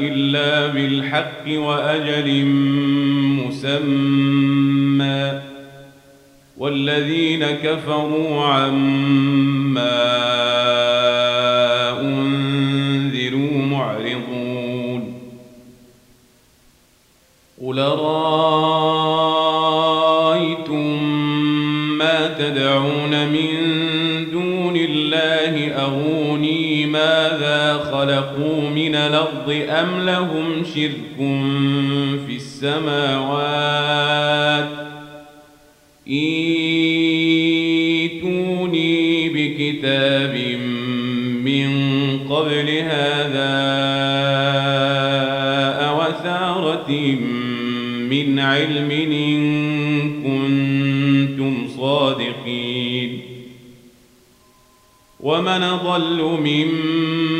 إلا بالحق وأجل مسمى. والذين كفروا عما خلقوا من الأرض أم لهم شرك في السماوات؟ إيتوني بكتاب من قبل هذا أوثارة من علم إن كنتم صادقين. ومن ضل ممن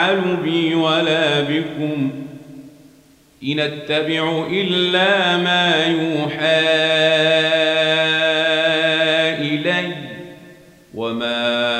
يفعل بي ولا بكم إن أتبع إلا ما يوحى إلي وما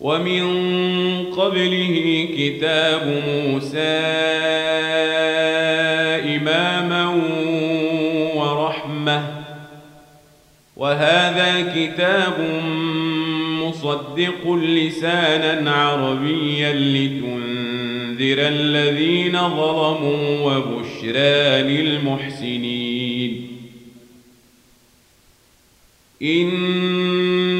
ومن قبله كتاب موسى إماما ورحمة. وهذا كتاب مصدق لسانا عربيا لتنذر الذين ظلموا وبشرى للمحسنين. إن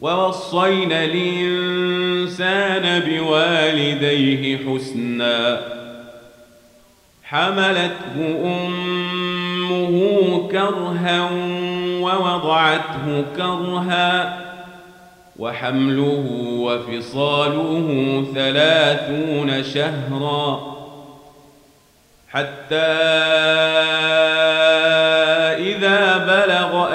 ووصينا الإنسان بوالديه حسنا. حملته أمه كرها ووضعته كرها وحمله وفصاله ثلاثون شهرا. حتى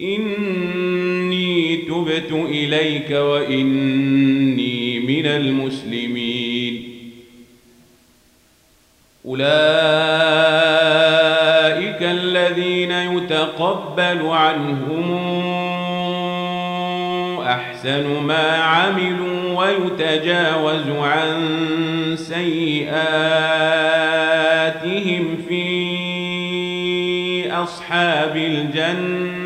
إني تبت إليك وإني من المسلمين. أولئك الذين يتقبل عنهم أحسن ما عملوا ويتجاوز عن سيئاتهم في أصحاب الجنة.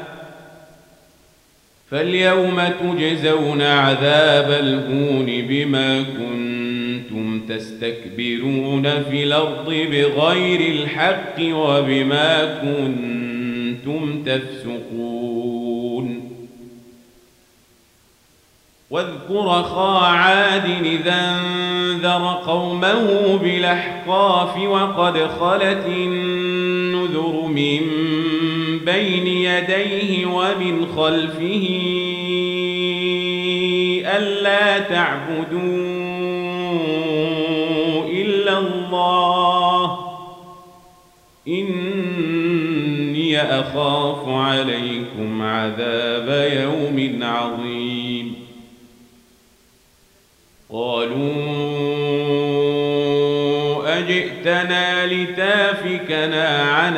فاليوم تجزون عذاب الهون بما كنتم تستكبرون في الأرض بغير الحق وبما كنتم تفسقون. واذكر خا عاد إذا انذر قومه بالأحقاف وقد خلت النذر من بين يديه ومن خلفه ألا تعبدون الله. إني أخاف عليكم عذاب يوم عظيم. قالوا أجئتنا لتافكنا عن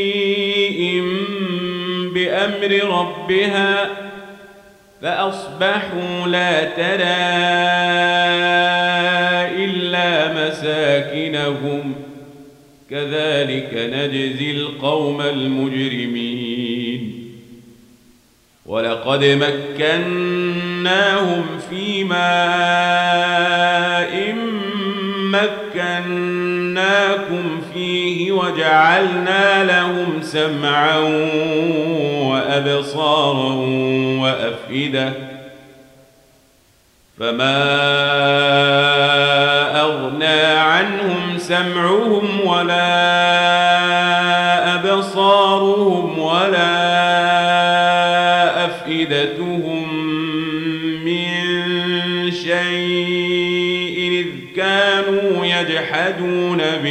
بأمر ربها فأصبحوا لا ترى إلا مساكنهم. كذلك نجزي القوم المجرمين. ولقد مكناهم في ماء مكناكم فيه وجعلنا لهم سمعا وأبصارا وأفئدة فما أغنى عنهم سمعهم ولا أبصارهم ولا أفئدتهم من شيء إذ كانوا يجحدون بآيات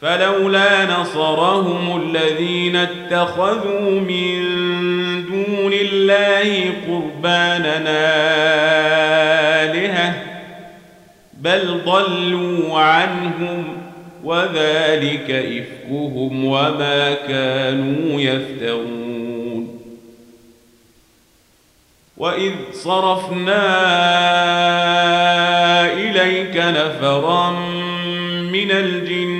فلولا نصرهم الذين اتخذوا من دون الله قرباننا آلهة بل ضلوا عنهم وذلك إفكهم وما كانوا يفترون. وإذ صرفنا إليك نفرا من الجن